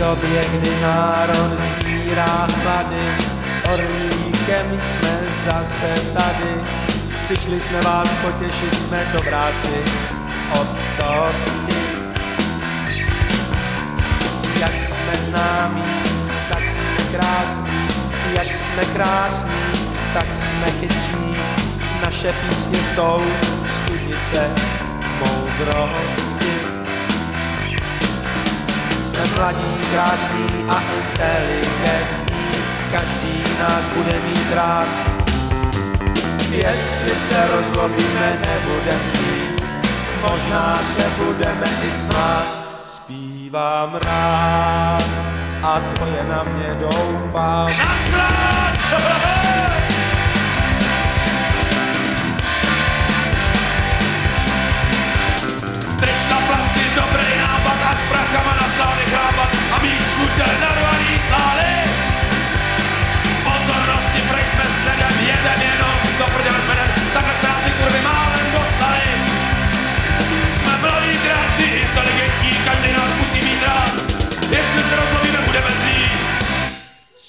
době, kdy národ sbírá hlady, s orlíkem jsme zase tady. Přišli jsme vás potěšit, jsme dobráci od kosti. Jak jsme známí, tak jsme krásní, jak jsme krásní, tak jsme chytří. Naše písně jsou studnice moudrosti. Mladí, krásní a inteligentní, každý nás bude mít rád. Jestli se rozlobíme, nebudem znít, možná se budeme i smát. Zpívám rád a to je na mě doufám. Nasrát!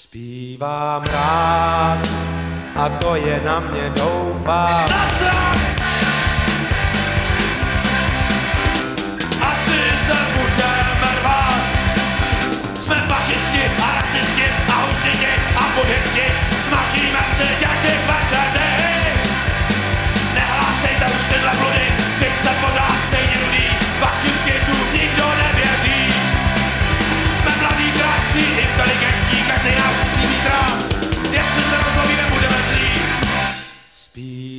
Zpívám rád a to je na mě doufám.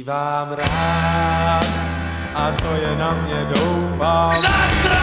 Zpívám rád a to je na mě doufám. Nasrat!